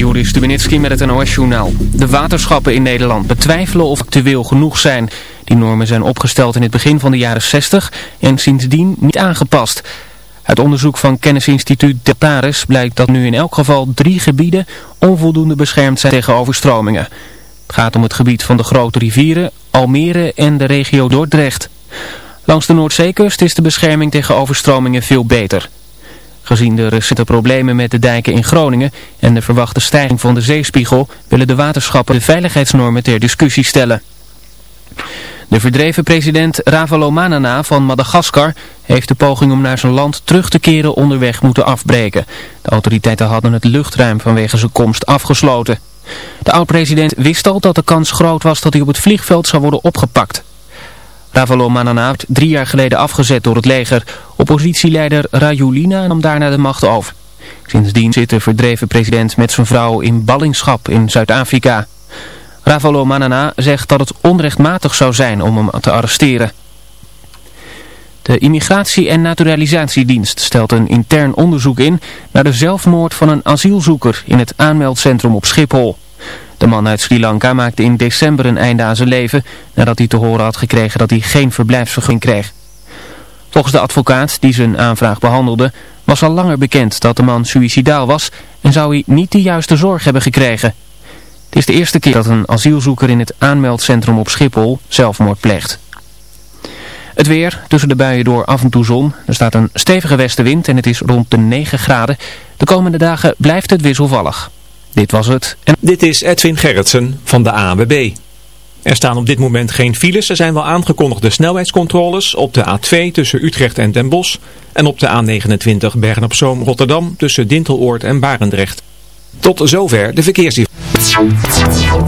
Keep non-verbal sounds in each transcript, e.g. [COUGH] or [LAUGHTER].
Joris Stubenitski met het NOS-journaal. De waterschappen in Nederland betwijfelen of actueel genoeg zijn. Die normen zijn opgesteld in het begin van de jaren 60 en sindsdien niet aangepast. Uit onderzoek van kennisinstituut De Paris blijkt dat nu in elk geval drie gebieden onvoldoende beschermd zijn tegen overstromingen. Het gaat om het gebied van de grote rivieren, Almere en de regio Dordrecht. Langs de Noordzeekust is de bescherming tegen overstromingen veel beter. Gezien de recente problemen met de dijken in Groningen en de verwachte stijging van de zeespiegel willen de waterschappen de veiligheidsnormen ter discussie stellen. De verdreven president Ravalomanana van Madagaskar heeft de poging om naar zijn land terug te keren onderweg moeten afbreken. De autoriteiten hadden het luchtruim vanwege zijn komst afgesloten. De oud-president wist al dat de kans groot was dat hij op het vliegveld zou worden opgepakt. Ravalomanana werd drie jaar geleden afgezet door het leger. Oppositieleider Rajulina nam daarna de macht over. Sindsdien zit de verdreven president met zijn vrouw in ballingschap in Zuid-Afrika. Ravalomanana zegt dat het onrechtmatig zou zijn om hem te arresteren. De Immigratie- en Naturalisatiedienst stelt een intern onderzoek in naar de zelfmoord van een asielzoeker in het aanmeldcentrum op Schiphol. De man uit Sri Lanka maakte in december een einde aan zijn leven nadat hij te horen had gekregen dat hij geen verblijfsvergunning kreeg. Volgens de advocaat die zijn aanvraag behandelde was al langer bekend dat de man suicidaal was en zou hij niet de juiste zorg hebben gekregen. Het is de eerste keer dat een asielzoeker in het aanmeldcentrum op Schiphol zelfmoord pleegt. Het weer, tussen de buien door af en toe zon. Er staat een stevige westenwind en het is rond de 9 graden. De komende dagen blijft het wisselvallig. Dit was het. En... Dit is Edwin Gerritsen van de ANWB. Er staan op dit moment geen files. Er zijn wel aangekondigde snelheidscontroles op de A2 tussen Utrecht en Den Bosch. En op de A29 Bergen-op-Zoom-Rotterdam tussen Dinteloord en Barendrecht. Tot zover de verkeersinformatie.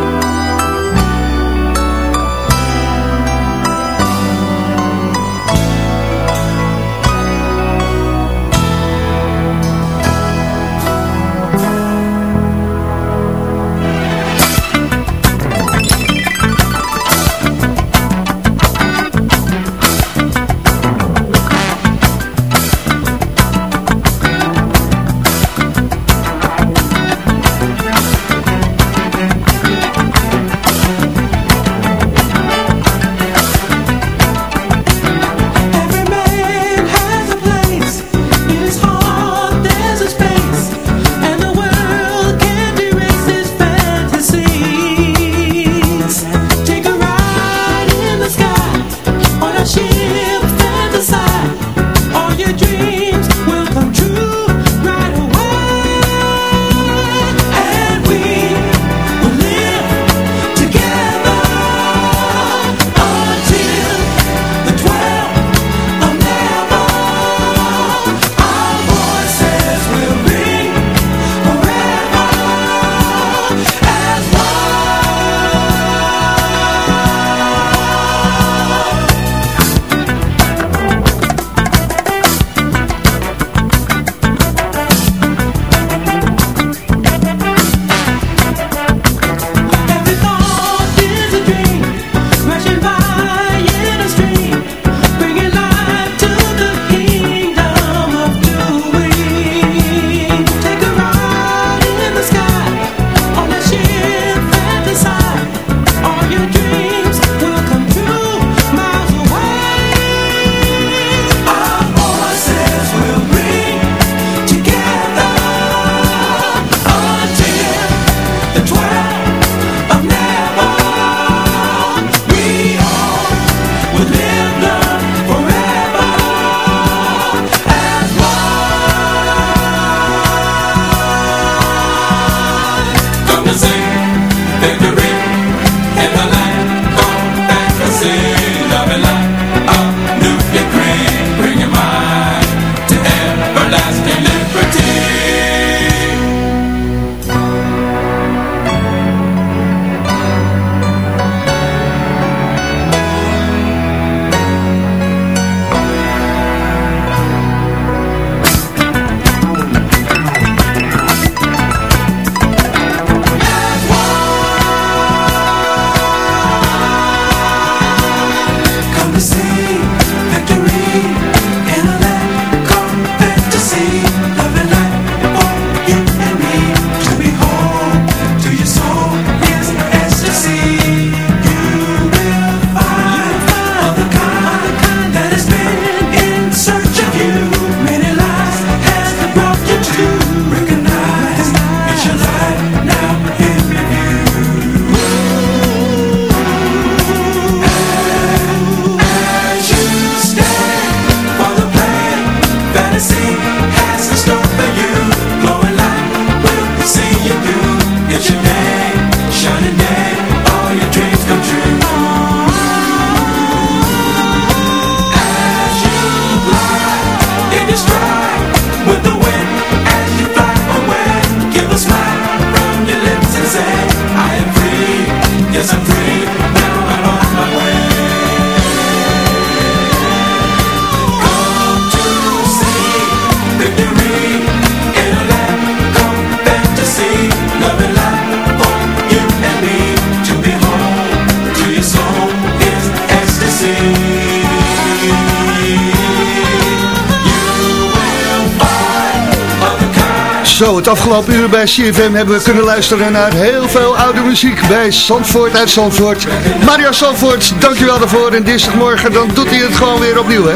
Bij CFM hebben we kunnen luisteren naar heel veel oude muziek bij Zandvoort uit Zandvoort. Mario Zandvoort, dankjewel daarvoor. En dinsdagmorgen dan doet hij het gewoon weer opnieuw, hè.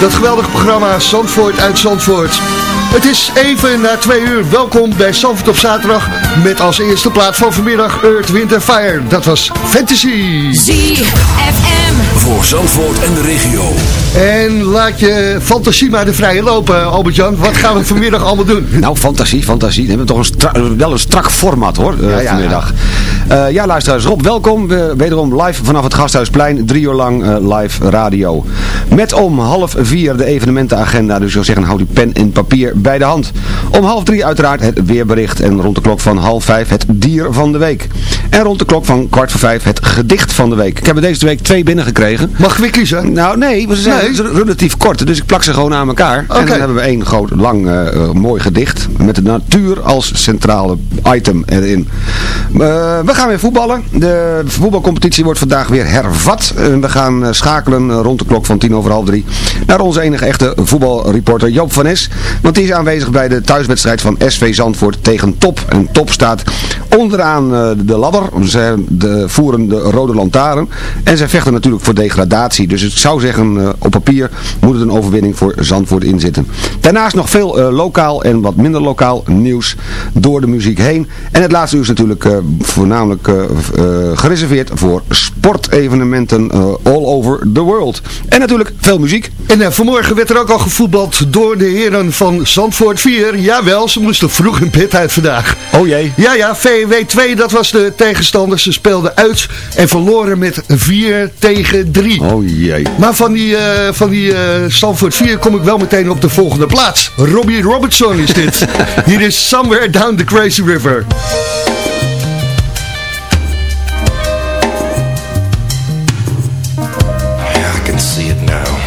Dat geweldige programma Zandvoort uit Zandvoort. Het is even na twee uur. Welkom bij Zandvoort op zaterdag. Met als eerste plaat van vanmiddag Earth, Wind Fire. Dat was Fantasy. ZFM. Voor Zandvoort en de regio. En laat je fantasie maar de vrije lopen, Albert-Jan. Wat gaan we vanmiddag allemaal doen? [LAUGHS] Nou, fantasie, fantasie. We hebben toch een wel een strak format hoor, eh, Ja, ja, vanmiddag. Eh, ja, luisteraars, Rob, welkom. We, wederom live vanaf het Gasthuisplein. Drie uur lang eh, live radio. Met om half vier de evenementenagenda. Dus ik zou zeggen, houd uw pen en papier bij de hand. Om half drie uiteraard het weerbericht. En rond de klok van half vijf het dier van de week. En rond de klok van kwart voor vijf het gedicht van de week. Ik heb er deze week twee binnengekregen. Mag ik weer kiezen? Nou, nee, ze zijn Nee? relatief kort. Dus ik plak ze gewoon aan elkaar. En dan hebben we één groot, lang, eh, eh, mooi gedicht. Met de natuur als centrale item erin. Eh, we gaan weer voetballen. De voetbalcompetitie wordt vandaag weer hervat. We gaan schakelen rond de klok van tien over half drie. Naar onze enige echte voetbalreporter Joop van Es. Want die is aanwezig bij de thuiswedstrijd van SV Zandvoort tegen Top. En Top staat onderaan eh, de ladder. Ze de, voeren de rode lantaarn. En zij vechten natuurlijk voor degradatie. Dus ik zou zeggen, eh, op papier moet het een overwinning voor Zandvoort inzitten. Daarnaast nog veel eh, lokaal en wat minder lokaal nieuws door de muziek heen. En het laatste uur is natuurlijk voornamelijk gereserveerd voor sportevenementen all over the world. En natuurlijk veel muziek. En vanmorgen werd er ook al gevoetbald door de heren van Zandvoort 4. Jawel, ze moesten vroeg in bed uit vandaag. Oh jee. Ja, ja, VW 2, dat was de tegenstander. Ze speelden uit en verloren met 4 tegen 3. Oh jee. Maar van die, eh van die eh Zandvoort 4 kom ik wel meteen op de volgende plaats. Robbie Robertson is dit. [LAUGHS] Hier is Somewhere Down the Crazy River. I can see it now.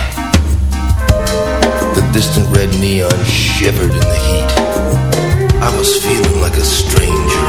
The distant red neon shivered in the heat. I was feeling like a stranger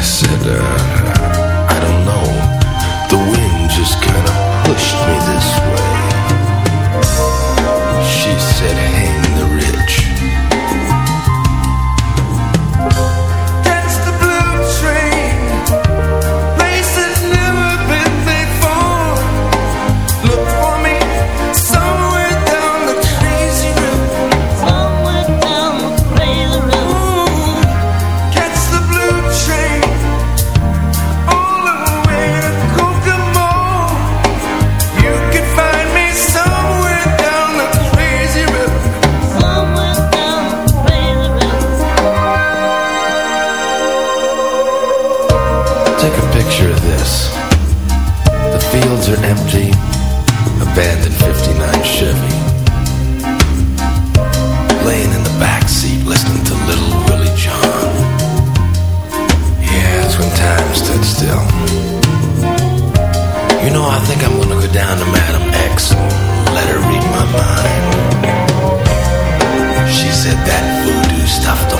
I said, uh, I don't know. The wind just kind of pushed me this way. She said, hang You know, I think I'm gonna go down to Madam X let her read my mind. She said that voodoo stuff don't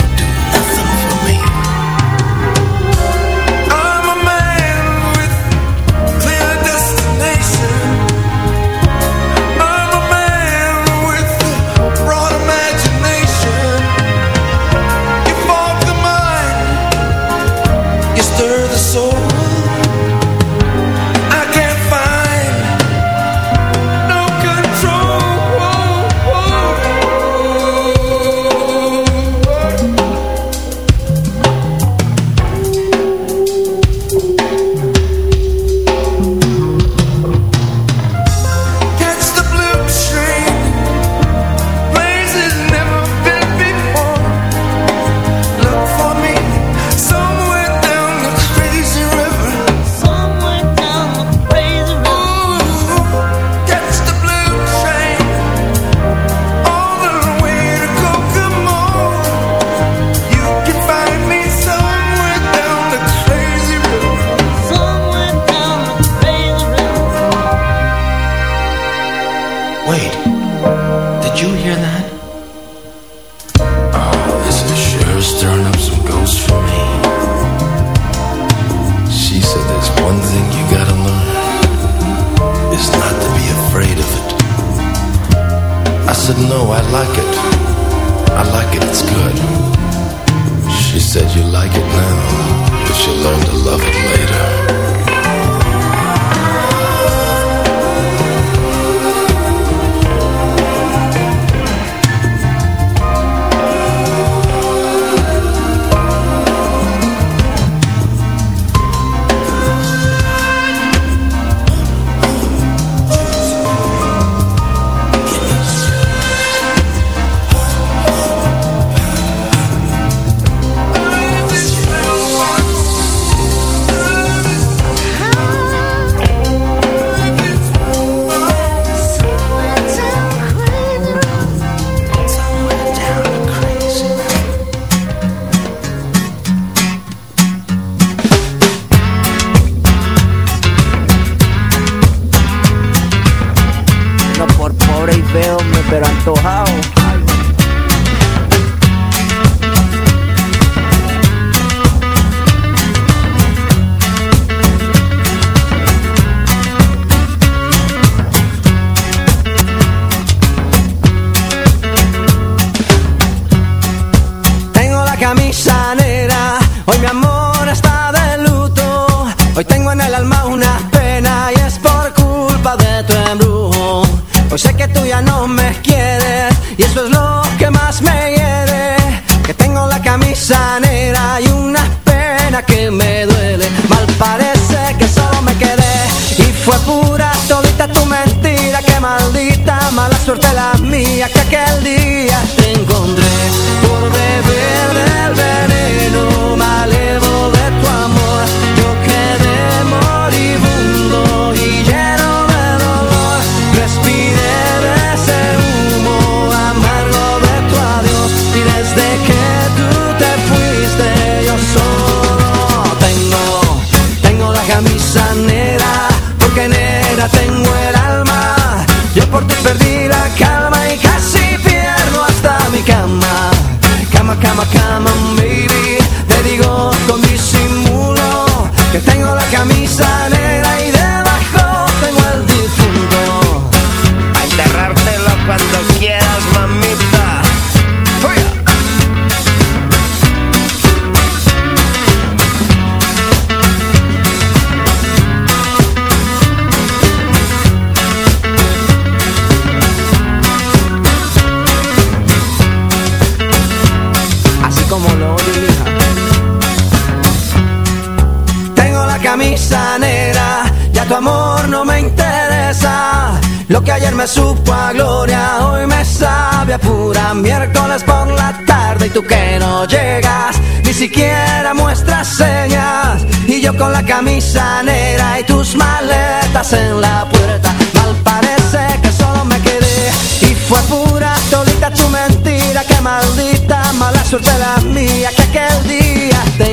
con la camisa negra y tus maletas en la puerta, mal parece que solo me quedé. Y fue pura todita tu mentira, que maldita mala suerte la mía, que aquel día te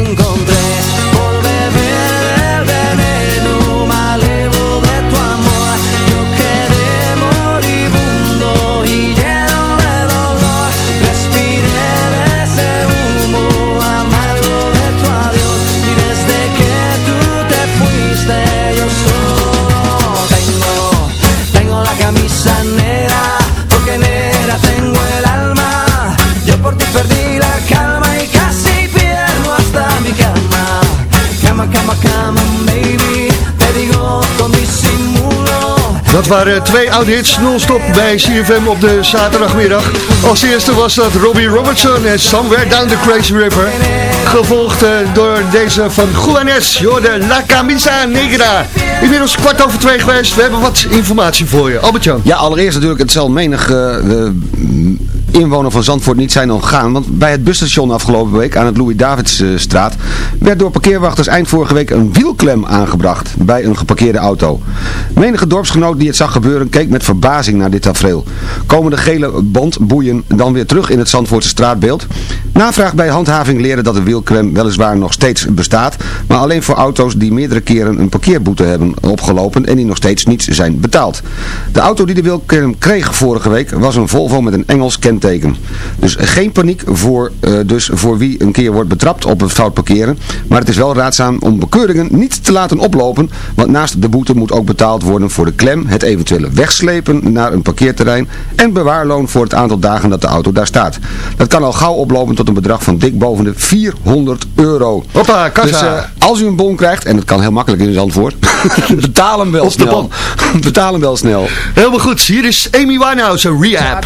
Dat waren twee oude hits non-stop bij CFM op de zaterdagmiddag. Als eerste was dat Robbie Robertson en Somewhere Down the Crazy River. Gevolgd eh, door deze van Juanes, Jorde La Camisa Negra. Inmiddels kwart over twee geweest. We hebben wat informatie voor je. Albert-Jan. Ja, allereerst natuurlijk, het zal menig eh, eh, inwoner van Zandvoort niet zijn ontgaan. Want bij het busstation afgelopen week aan het Louis-Davidsstraat werd door parkeerwachters eind vorige week een wielklem aangebracht bij een geparkeerde auto. Menige dorpsgenoot die het zag gebeuren keek met verbazing naar dit tafereel. Komen de gele bandboeien dan weer terug in het Zandvoortse straatbeeld? Navraag bij handhaving leren dat de wielklem weliswaar nog steeds bestaat, maar alleen voor auto's die meerdere keren een parkeerboete hebben opgelopen en die nog steeds niet zijn betaald. De auto die de wielklem kreeg vorige week was een Volvo met een Engels kenteken teken. Dus geen paniek voor, eh, dus voor wie een keer wordt betrapt op het fout parkeren. Maar het is wel raadzaam om bekeuringen niet te laten oplopen. Want naast de boete moet ook betaald worden voor de klem, het eventuele wegslepen naar een parkeerterrein en bewaarloon voor het aantal dagen dat de auto daar staat. Dat kan al gauw oplopen tot een bedrag van dik boven de 400 euro. Hoppa, kassa. Dus eh, als u een bon krijgt, en dat kan heel makkelijk in Zandvoort, [LAUGHS] betaal hem wel snel. De bon. [LAUGHS] betaal hem wel snel. Helemaal goed, hier is Amy Winehouse Een Rehab.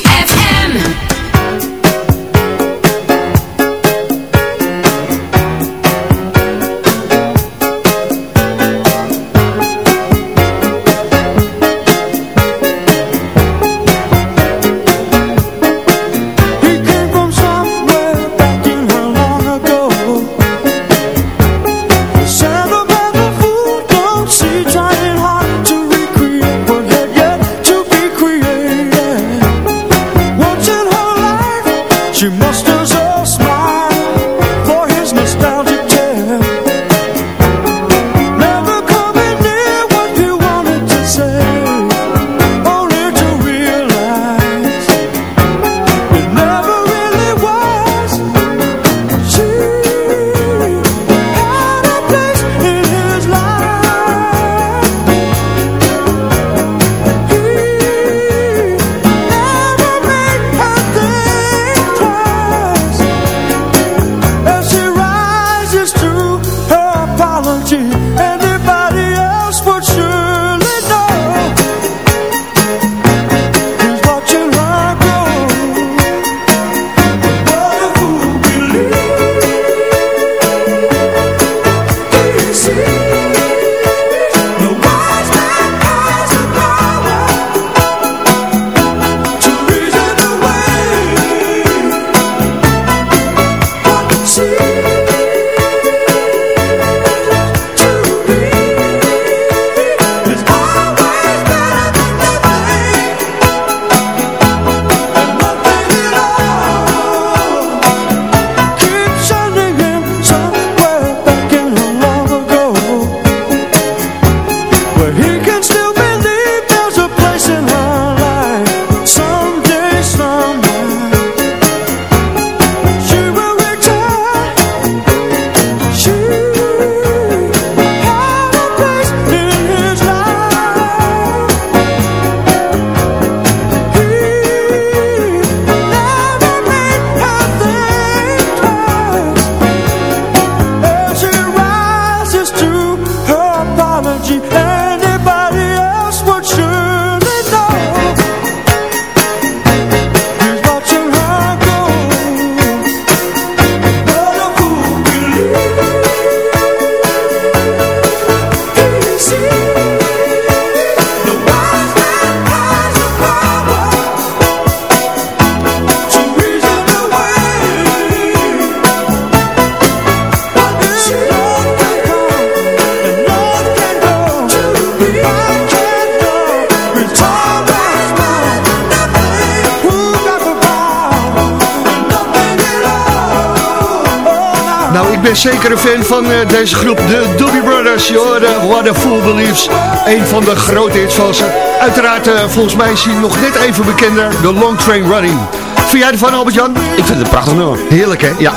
ben zeker een fan van eh, deze groep, de Doobie Brothers. Je hoorde What a Fool Believes. Een van de grote hits van ze. Uiteraard, eh, volgens mij is hij nog net even bekender, de Long Train Running. Vind jij ervan, Albert-Jan? Ik vind het een prachtig nummer. Heerlijk, hè? Ja.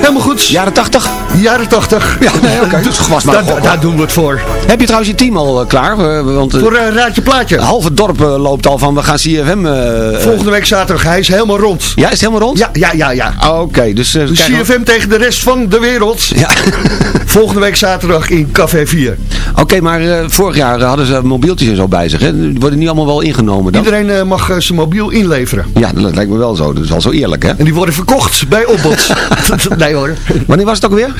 Helemaal goed. Jaren 80? Jaren 80. Ja, nee, oké. [LAUGHS] Dus was maar Daar, doen we het voor. Heb je trouwens je team al eh, klaar? Eh, want eh, Voor een raadje plaatje. half het dorp eh, loopt al van we gaan CFM... eh, eh, Volgende week zaterdag, hij is helemaal rond. Ja, is het helemaal rond? Ja, ja, ja, ja. Ah, Oké, dus... eh, Dus CFM tegen de rest van de wereld. Ja. [LAUGHS] Volgende week zaterdag in Café 4. Oké, maar eh, vorig jaar hadden ze mobieltjes en zo bij zich. Hè? Die worden niet allemaal wel ingenomen dan? Iedereen eh, mag eh, zijn mobiel inleveren. Ja, dat lijkt me wel zo. Dat is al zo eerlijk, hè? En die worden verkocht bij Opbod. [LAUGHS] nee hoor. Wanneer was het ook weer?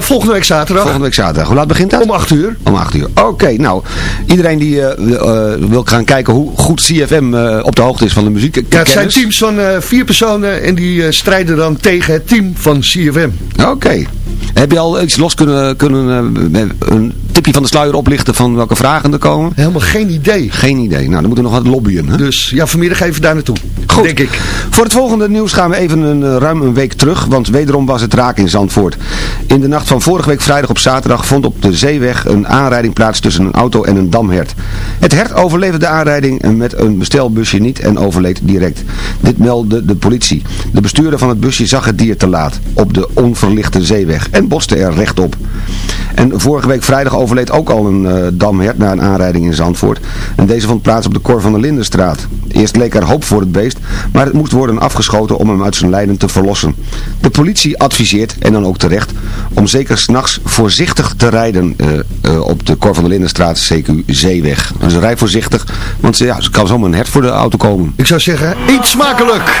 Volgende week zaterdag. Volgende week zaterdag. Hoe laat begint dat? Om 8 uur. Om 8 uur. Oké, nou. Iedereen die wil gaan kijken hoe goed CFM op de hoogte is van de muziek. Ja, het zijn teams van vier personen en die strijden dan tegen het team van CFM. Oké. Heb je al iets los kunnen, kunnen een tipje van de sluier oplichten van welke vragen er komen? Helemaal geen idee. Geen idee. Nou, dan moeten we nog wat lobbyen. Hè? Dus ja, vanmiddag even daar naartoe. Goed. Denk ik. Voor het volgende nieuws gaan we even een, eh, ruim een week terug, want wederom was het raak in Zandvoort. In de nacht van vorige week vrijdag op zaterdag vond op de zeeweg een aanrijding plaats tussen een auto en een damhert. Het hert overleefde de aanrijding met een bestelbusje niet en overleed direct. Dit meldde de politie. De bestuurder van het busje zag het dier te laat op de onverlichte zeeweg en botste er rechtop. En vorige week vrijdag overleed ook al een eh, damhert na een aanrijding in Zandvoort. En deze vond plaats op de Cor van der Lindenstraat. Eerst leek er hoop voor het beest, maar het moest worden afgeschoten om hem uit zijn lijden te verlossen. De politie adviseert, en dan ook terecht, om zeker s'nachts voorzichtig te rijden eh, eh, op de Cor van der Lindenstraat, CQ Zeeweg. Dus rij voorzichtig, want ja, er kan zomaar een hert voor de auto komen. Ik zou zeggen, eet smakelijk.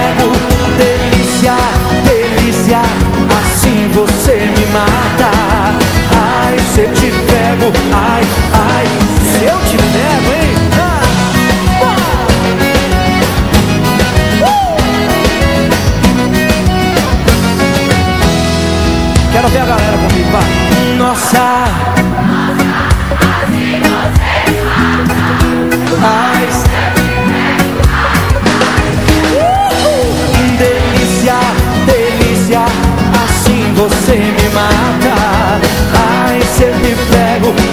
você me mata Ai, se eu te pego, ai, ai, se eu te pego, hein? Ah, uh! Quero ver a galera comigo, vai de prego.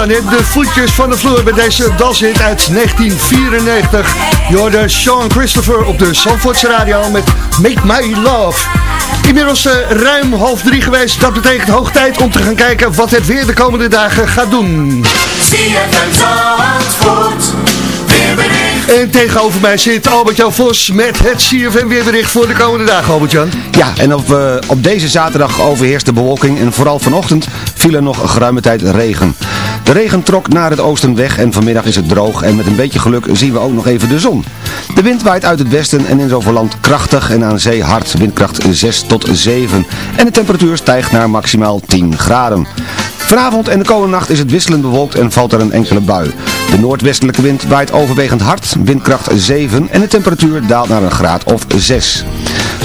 Dan, hè? de voetjes van de vloer bij deze danshit uit 1994. Je hoorde Sean Christopher op de Zandvoortse Radio met Make My Love. Inmiddels uh, ruim half drie geweest. Dat betekent hoog tijd om te gaan kijken wat het weer de komende dagen gaat doen. En tegenover mij zit Albert-Jan Vos met het CFM weerbericht voor de komende dagen, Albert-Jan. Ja, en op, uh, op deze zaterdag overheerst de bewolking en vooral vanochtend viel er nog geruime tijd regen. De regen trok naar het oosten weg en vanmiddag is het droog en met een beetje geluk zien we ook nog even de zon. De wind waait uit het westen en in Zoverland krachtig en aan zee hard, windkracht 6 tot 7. En de temperatuur stijgt naar maximaal 10 graden. Vanavond en de komende nacht is het wisselend bewolkt en valt er een enkele bui. De noordwestelijke wind waait overwegend hard, windkracht 7 en de temperatuur daalt naar een graad of 6.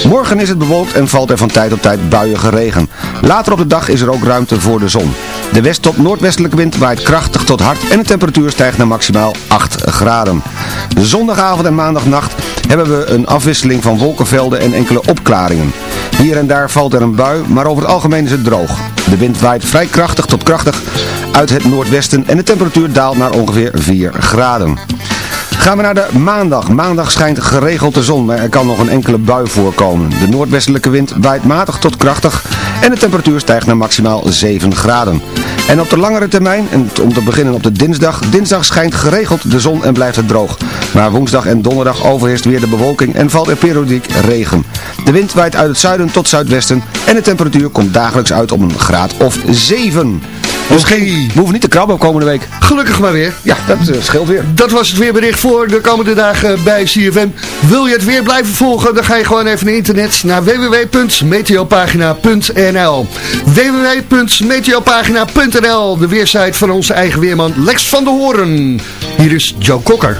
Morgen is het bewolkt en valt er van tijd tot tijd buiige regen. Later op de dag is er ook ruimte voor de zon. De west- tot noordwestelijke wind waait krachtig tot hard en de temperatuur stijgt naar maximaal 8 graden. Zondagavond en maandagnacht hebben we een afwisseling van wolkenvelden en enkele opklaringen. Hier en daar valt er een bui, maar over het algemeen is het droog. De wind waait vrij krachtig tot krachtig uit het noordwesten en de temperatuur daalt naar ongeveer 4 graden. Gaan we naar de maandag. Maandag schijnt geregeld de zon, maar er kan nog een enkele bui voorkomen. De noordwestelijke wind waait matig tot krachtig en de temperatuur stijgt naar maximaal 7 graden. En op de langere termijn, en om te beginnen op de dinsdag, dinsdag schijnt geregeld de zon en blijft het droog. Maar woensdag en donderdag overheerst weer de bewolking en valt er periodiek regen. De wind waait uit het zuiden tot zuidwesten en de temperatuur komt dagelijks uit op een graad of 7. Dus geen, we hoeven niet te krabben komende week. Gelukkig maar weer. Ja, dat uh, scheelt weer. Dat was het weerbericht voor de komende dagen bij CFM. Wil je het weer blijven volgen, dan ga je gewoon even naar internet naar www.meteopagina.nl www.meteopagina.nl De weersite van onze eigen weerman Lex van der Hoorn. Hier is Joe Kokker.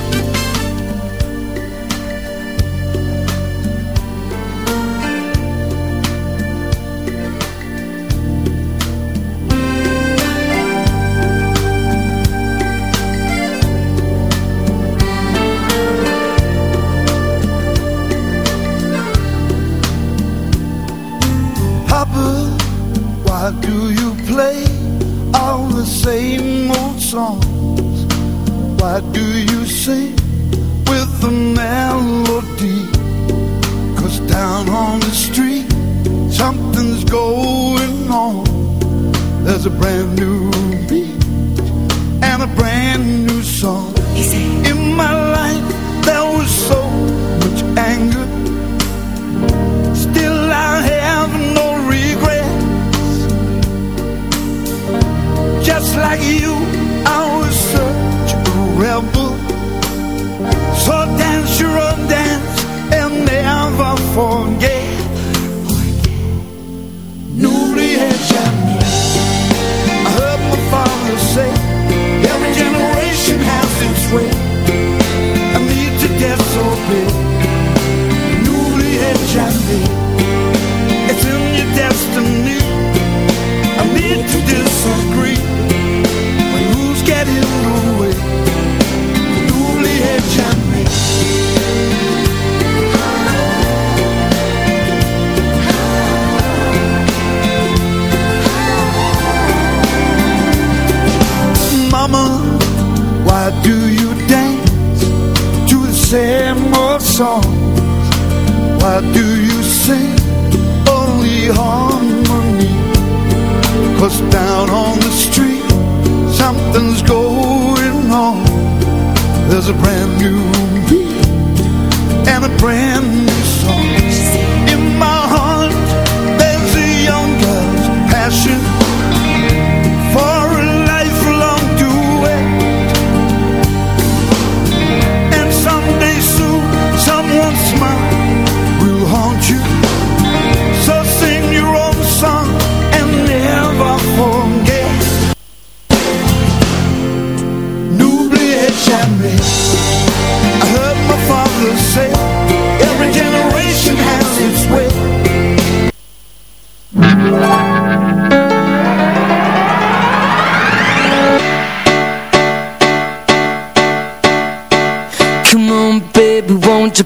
Why do you sing with the melody? Cause down on the street, something's going on. There's a brand new beat and a brand new song. In my life, there was so much anger. Still, I have no regrets. Just like you. So dance your own dance and never forget. N'oubliez jamais. songs Why do you sing? Only harmony? Cause down on the street Something's going on. There's a brand new beat And a brand new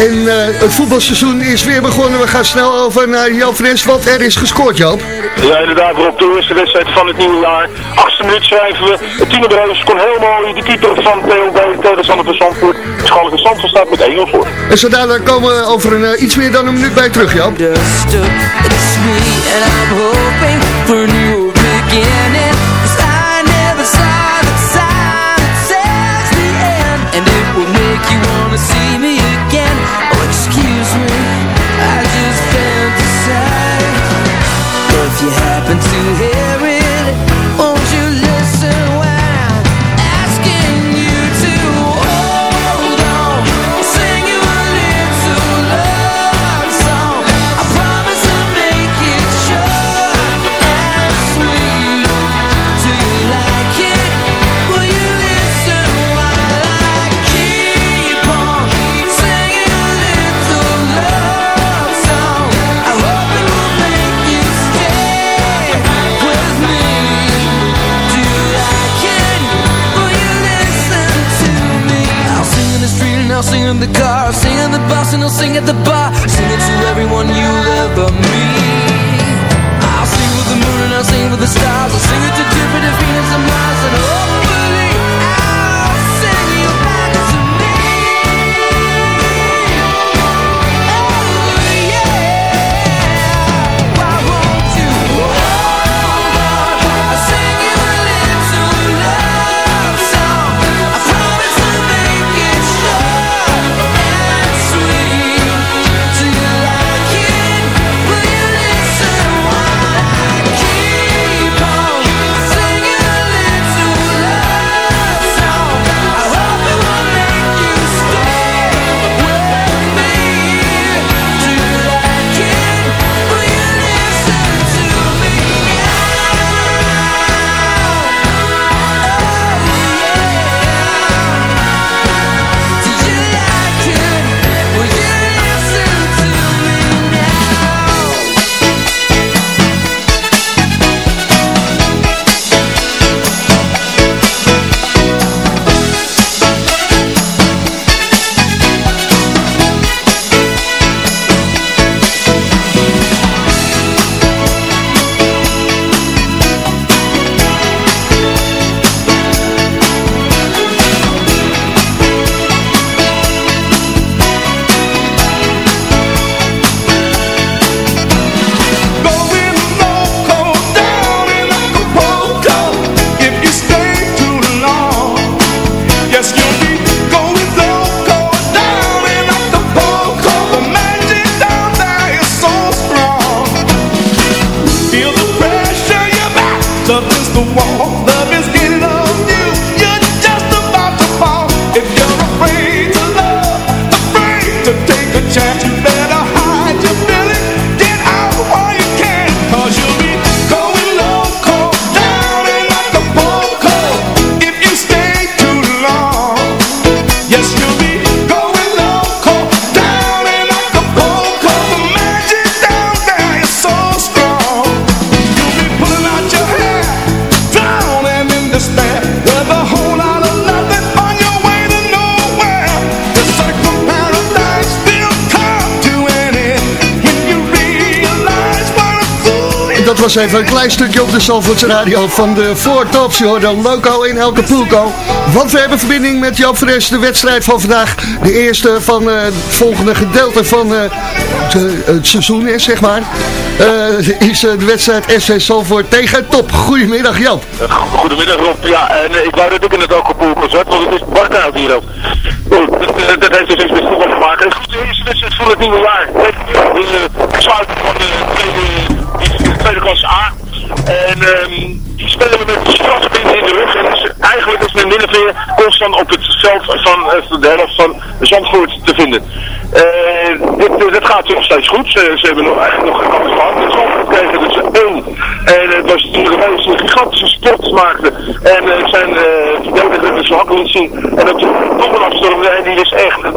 En eh, het voetbalseizoen is weer begonnen. We gaan snel over naar Jan Fres, want er is gescoord, Joop. Ja, inderdaad, op de eerste wedstrijd van het nieuwe jaar. Achtste minuut schrijven we. Tine Breus kon heel mooi de keeper van TLB, tegenstander van Zandvoort. Schalke Zandvoort staat met 1-0 voor. En zo dadelijk komen we over een, eh, iets meer dan een minuut bij terug, Joop. It's me and I'm hoping for a new beginning was even een klein stukje op de Zalvoorts Radio van de Four Tops. Je hoort dan Loco in elke Pulco. Want we hebben verbinding met Jan Fres, de wedstrijd van vandaag. De eerste van eh, het volgende gedeelte van uh, het seizoen is, zeg maar. Is de wedstrijd SC Zalvoort tegen Top. Goedemiddag Jan. Goedemiddag Rob. Ja, en ik wou dat ik in het Alkapulco zat, want het is barkoud hier ook. Goed, dat, heeft dus iets met voetbal te maken. Het is de eerste het nieuwe jaar. Sluiting van de tweede, de tweede A. En um, die spelen we met strafpunten in de rug. En eigenlijk is men min of meer constant op het veld van uh, de helft van Zandvoort te vinden. Uh, dit, gaat nog steeds goed. Ze, hebben nog, eigenlijk nog geen kans gehad. De Zandvoort kregen dus één. En het was natuurlijk een gigantische sport maakte. En uh, zijn verdediger de zwak liet zien. En dat toch een afstormde. En die is echt een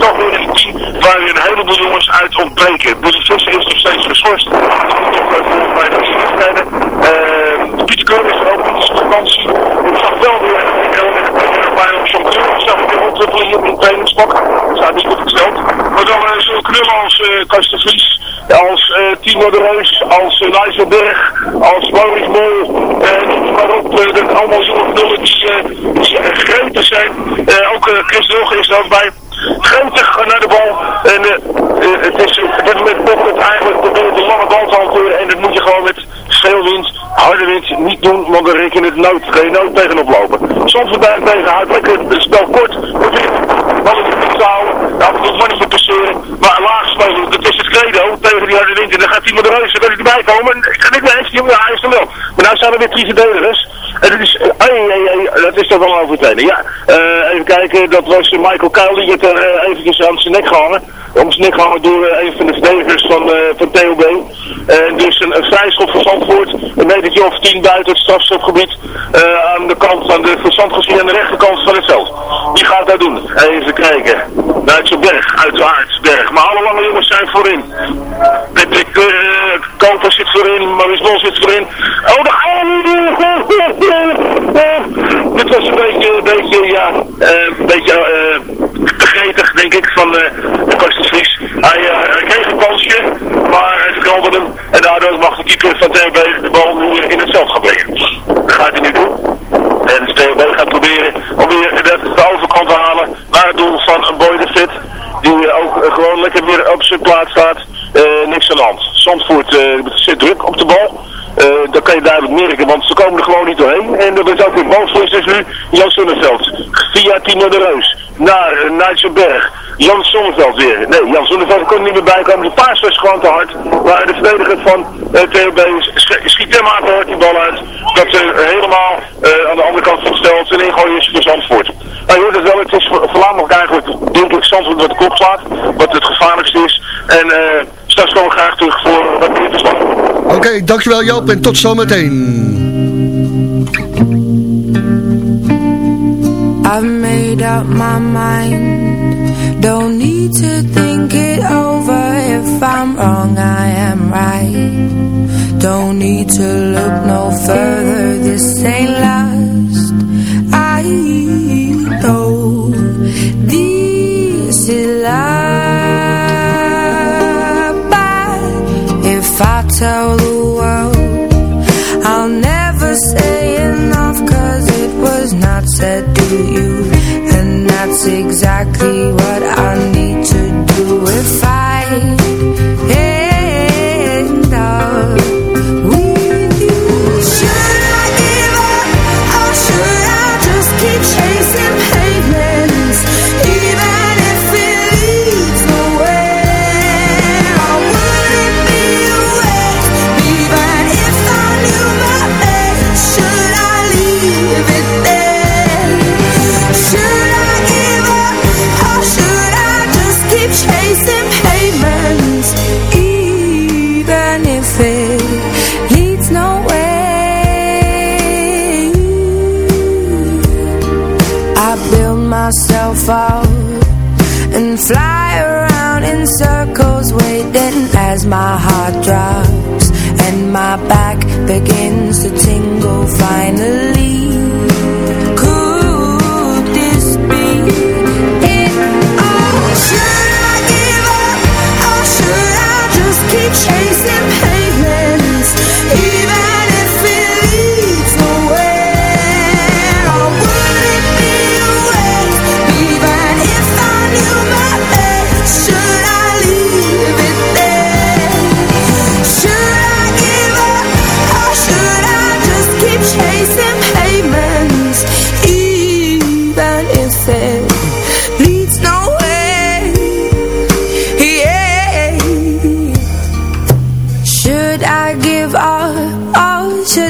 toch weer een team waar een heleboel jongens uit ontbreken. Dus Visser is nog steeds geschorst. Dat moet toch volgens mij nog wedstrijden. Uh, Pieter Keur is er ook niet op vakantie. Ik zag wel weer bij ons om terug. zag ik weer ontwikkelen hier in trainingspak. Dat staat niet goed gesteld. Maar dan uh, zullen knullen als uh, Karsten Vries, als uh, Timo de Reus, als uh, Berg, als Maurice Mol. Uh, maar op, dat allemaal jonge knullen die, die zijn. Ook Chris Wilge is er ook bij gretig naar de bal. En uh, uh, het is op dit moment toch het eigenlijk proberen de lange bal te hanteren. En dat moet je gewoon met veel wind, harde wind niet doen, want dan reken het nood, ga tegenop lopen. Soms tegenhoudt, lekker het spel kort, ballen in de te houden, af en toe mannetje passeren, maar laag spelen, dat is het credo tegen die harde wind. En dan gaat iemand reus, dan kan hij erbij komen. En ik ga niet mee eens, hij is er wel. Maar nou staan er weer drie verdedigers. En dat is, ai, ai, dat is toch wel overtreden. Ja, uh, even kijken, dat was Michael Kuil, die het er uh, eventjes aan zijn nek gehangen. Om zijn nek gehangen door een van de verdedigers van, van TOB. En dus een, een vrijschop van Zandvoort, een metertje of tien buiten het strafschopgebied. Aan de kant, aan de verzand gezien aan de rechterkant van het veld. Wie gaat dat doen? Even kijken. Duitse Berg, uiteraard Berg. Maar alle lange jongens zijn voorin. Patrick Koper zit voorin, Maurice Bol zit voorin. Oh, gaan we Dit was een beetje, een beetje, ja, uh, een beetje uh, vergetig, denk ik, van de Kostens Vries. Hij, kreeg een kansje, maar hij verkaldde hem. En daardoor mag de keeper van TB de bal nu in het veld gaan brengen. Dat gaat hij nu doen. En TB gaat proberen om weer de, de overkant te halen naar het doel van een boy de Fit. Die ook gewoon lekker weer op zijn plaats staat. niks aan de hand. Zandvoort zit druk op de bal. Uh, dat kan je duidelijk merken, want ze komen er gewoon niet doorheen. En dat is ook weer is nu Jan Sonneveld. Via Timo de Reus. Naar uh. Jan Sonneveld weer. Nee, Jan Sonneveld kon niet meer bij komen. De paas was gewoon te hard. Maar de verdediger van uh, TOB schiet hem aan hard die bal uit. Dat ze helemaal aan de andere kant van het stel en ingooi is voor Zandvoort. Nou, je hoort het wel, het is voornamelijk eigenlijk, denk ik, Zandvoort wat de kop slaat. Wat het gevaarlijkste is. En straks komen we graag terug voor. Oké, okay, dankjewel Joop en tot zometeen. I've made up my mind. Don't need to think it over. If I'm wrong, I am right. Don't need to look no further. This ain't last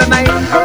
the night.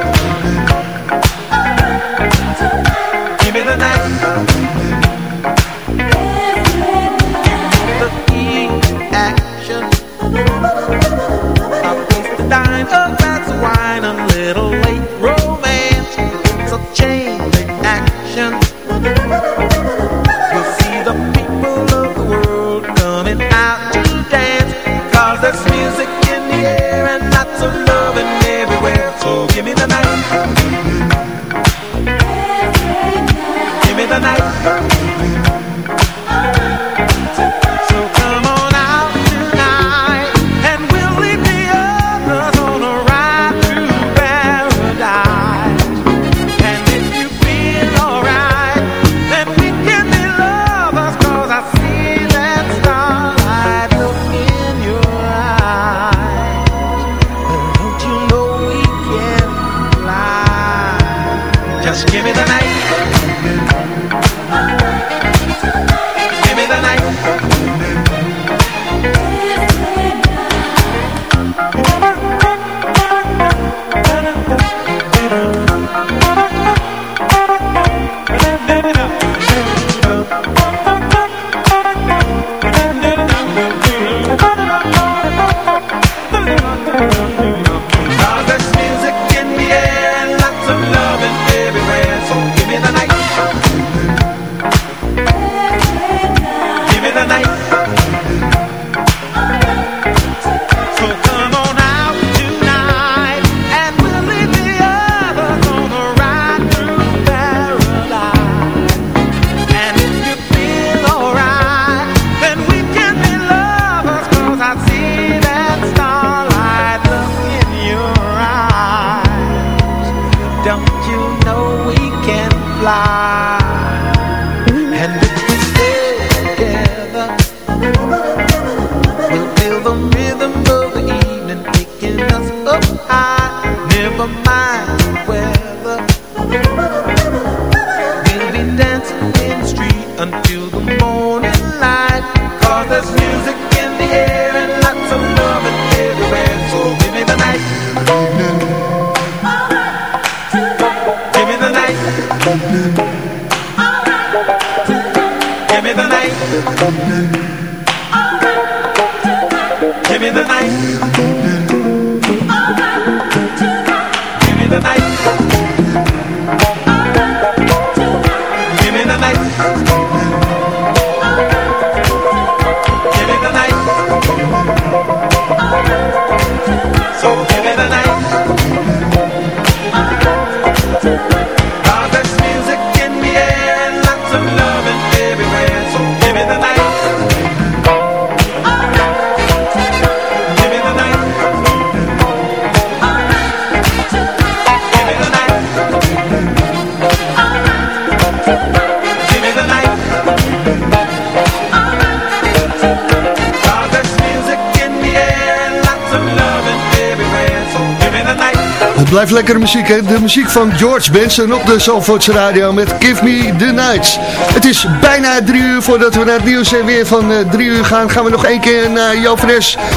Muziek, hè? De muziek van George Benson op de Zalvoortse Radio met Give Me The Nights. Het is bijna drie uur voordat we naar het nieuws en weer van uh, drie uur gaan. Gaan we nog één keer naar Joop.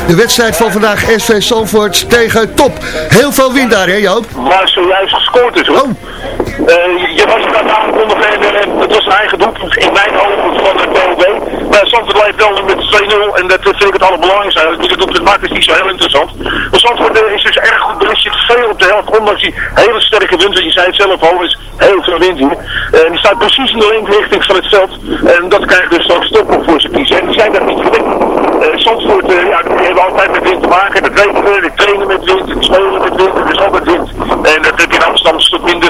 De wedstrijd van vandaag SV Zalvoort tegen Top. Heel veel wind daar, hè Joop? Waar zojuist gescoord is, hoor. Oh. Uh, je was het aan het aankondigen en uh, het was een eigen doelpunt in mijn ogen van de POB. Maar Zandvoort leidt wel met 2-0 en dat vind ik het allerbelangrijkste eigenlijk. Het doelpunt maakt is niet zo heel interessant. Maar Zandvoort uh, is dus erg goed, er zit veel op de helft, ondanks die hele sterke wind, je zei het zelf al, is heel veel wind hier. En die staat precies in de linkrichting van het veld en dat krijgt dus straks stop op voor zijn kiezen. En die zijn daar niet gewend. Zandvoort, ja, die hebben altijd met wind te maken. Dat weten we, die trainen met wind, die spelen met wind, er is altijd wind. En dat heb je in Amsterdam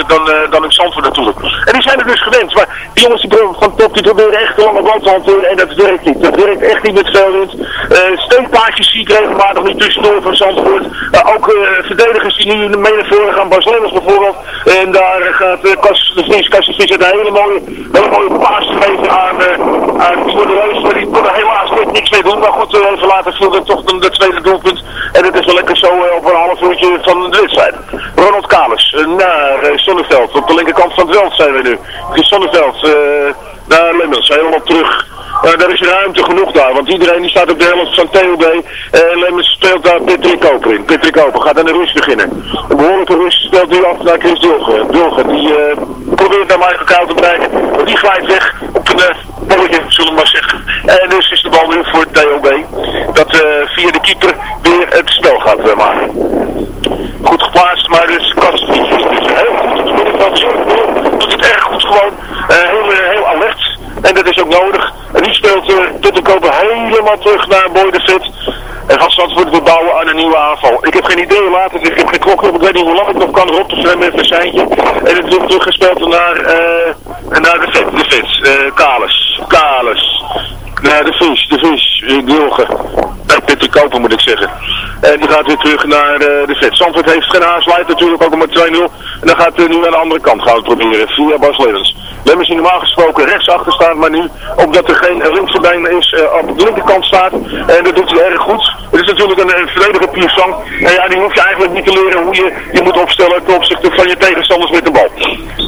dan, dan in Zandvoort natuurlijk. En die zijn er dus gewend. Maar die jongens die van top, die proberen echt de bal te hanteren en dat werkt niet. Dat werkt echt niet met veel wind. Uh, steekpaardjes zie ik regelmatig niet tussendoor van Zandvoort. Uh, ook uh, verdedigers die nu mee naar voren gaan, Lemmers bijvoorbeeld. En daar gaat uh, Kas, de Vries, Kassie Vries een hele mooie, hele mooie paas geven aan, uh, aan de Reus. Maar die kon er helaas niks mee doen. Maar goed, even later viel toch de, de tweede doelpunt. En het is wel lekker zo op een half uurtje van de wedstrijd. Ronald Kalis naar Op de linkerkant van het veld zijn we nu. Sonneveld naar Lemmers, helemaal terug. Uh, daar is ruimte genoeg daar, want iedereen die staat op de helft van TOB. Uh, Lemmers speelt daar Patrick Koper in. Patrick Koper gaat aan de rust beginnen. Een behoorlijke rust speelt nu af naar Chris Dulgen. Dulgen die uh, probeert naar Michael Koud te bereiken, maar die glijdt weg op een bolletje, zullen we maar zeggen. En dus is de bal nu voor TOB. Dat via de keeper weer het spel gaat maken. Goed geplaatst, maar dus Kastvies is dus heel goed middenveld. Doet het erg goed gewoon. heel, heel alert. En dat is ook nodig. En die speelt uh, tot de koper helemaal terug naar Boy de. En gaat Zandvoort weer bouwen aan een nieuwe aanval. Ik heb geen idee het is. Ik heb geen op. Ik weet niet hoe lang ik nog kan erop te zwemmen met een seintje. En het wordt teruggespeeld naar, uh, naar de Fit. De Fit. Uh, Kalis. Kalis. Naar de Vries. De Vries. Wilgen. Nee, Peter Koper moet ik zeggen. En die gaat weer terug naar de vet. Zandvoort heeft geen haast, leidt natuurlijk ook met 2-0. En dan gaat hij nu aan de andere kant gaan proberen, via Bas Levens. Lemmers normaal gesproken rechts achter staat, maar nu, omdat er geen linkse been is, uh, op de linkerkant staat. En dat doet hij erg goed. Het is natuurlijk een, een verdediger Piersang. En ja, die hoef je eigenlijk niet te leren hoe je je moet opstellen ten opzichte van je tegenstanders met de bal.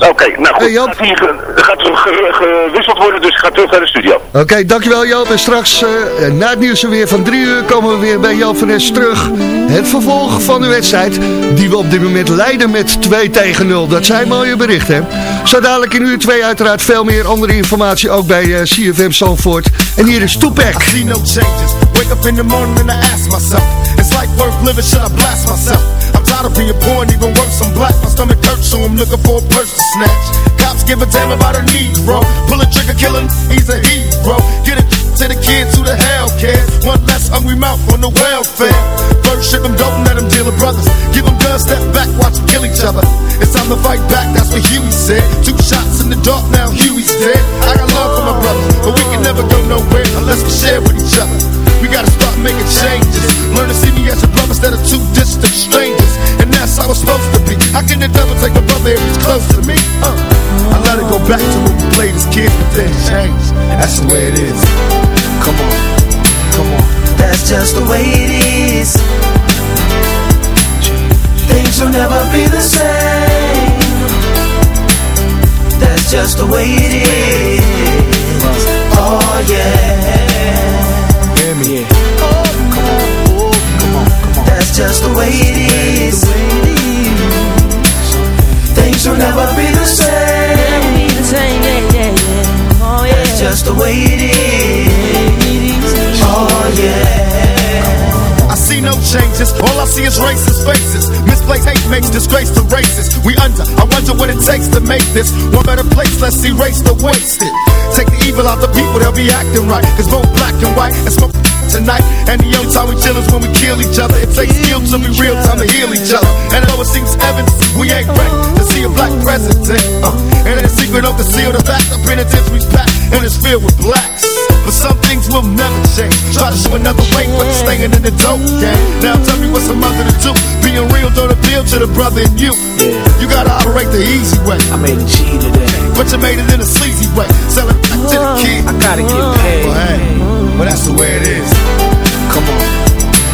Oké, okay, nou goed. Hey, Joop. gaat, hier, gaat gewisseld worden, dus ik ga terug naar de studio. Oké, okay, dankjewel Joop. En straks uh, na het nieuws weer van drie uur komen we weer bij Joop van Nes terug. Het vervolg van de wedstrijd die we op dit moment leiden met 2 tegen 0. Dat zijn mooie berichten. Zo dadelijk in uur 2 uiteraard veel meer andere informatie ook bij uh, CFM Zandvoort. En hier is changes. Wake up in the morning and I ask myself. It's like worth living, should I blast myself? Tired of being and even worse, I'm black. My stomach hurts, so I'm looking for a purse to snatch. Cops give a damn about a Negro. Pull a trigger, kill him, he's a hero. Get it to the kids who the hell cares. One less hungry mouth on the welfare. First ship them, don't let them deal with brothers. Give them guns, step back, watch them kill each other. It's time to fight back, that's what Huey said. Two shots in the dark, now Huey's dead. I got love for my brothers, but we can never go nowhere unless we share with each other. We gotta start making changes. Learn to see me as a brother instead of two distant strangers. And that's how it's supposed to be. How can the devil take a brother if he's close to me? Uh, I let it go back to when we played as kids, but then changed. That's the way it is. Come on, come on. That's just the way it is. Things will never be the same. That's just the way it is. Oh yeah. Hear me. Way it is. Things will never be the same. Be the same, yeah, yeah, yeah. Oh yeah. That's just the way it is. Oh yeah. I see no changes. All I see is racist faces. Misplaced hate makes disgrace to races. We under. I wonder what it takes to make this one better place. Let's erase the wasted. Take the evil out the people, they'll be acting right. Cause both black and white and smoke tonight. And the only time we chill is when we kill each other. It takes skill to be real time to heal each other. And know it seems evident we ain't ready to see a black president. Uh, and in the secret of concealed, the fact the penitentiary's packed and it's filled with blacks. But some things will never change. Try to show another way, but it's staying in the dope game. Now tell me what's a mother to do. Being real don't appeal to the brother in you. You gotta operate the easy way. I made a G today. But you made it in a sleazy way. Sell it back to the kid. I gotta get paid. Well, hey, but that's the way it is. Come on,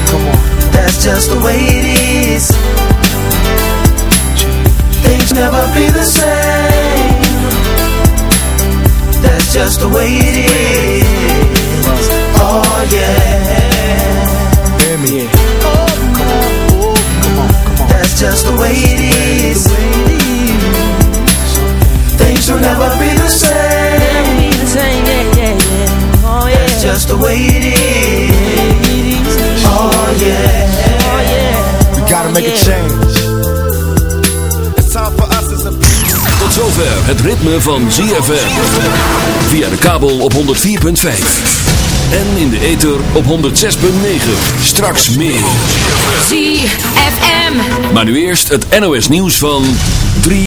come on. That's just the way it is. Things never be the same. That's just the way it is. Oh yeah. Hear me. Oh, come on. Oh, come on, come on. That's just the way it is. Things will never be the same. Just the way it is. Oh yeah. Oh, yeah. We gotta make a change. It's time for us as a Tot zover het ritme van ZFM. Via de kabel op 104.5. En in de ether op 106.9. Straks meer. ZFM. Maar nu eerst het NOS nieuws van...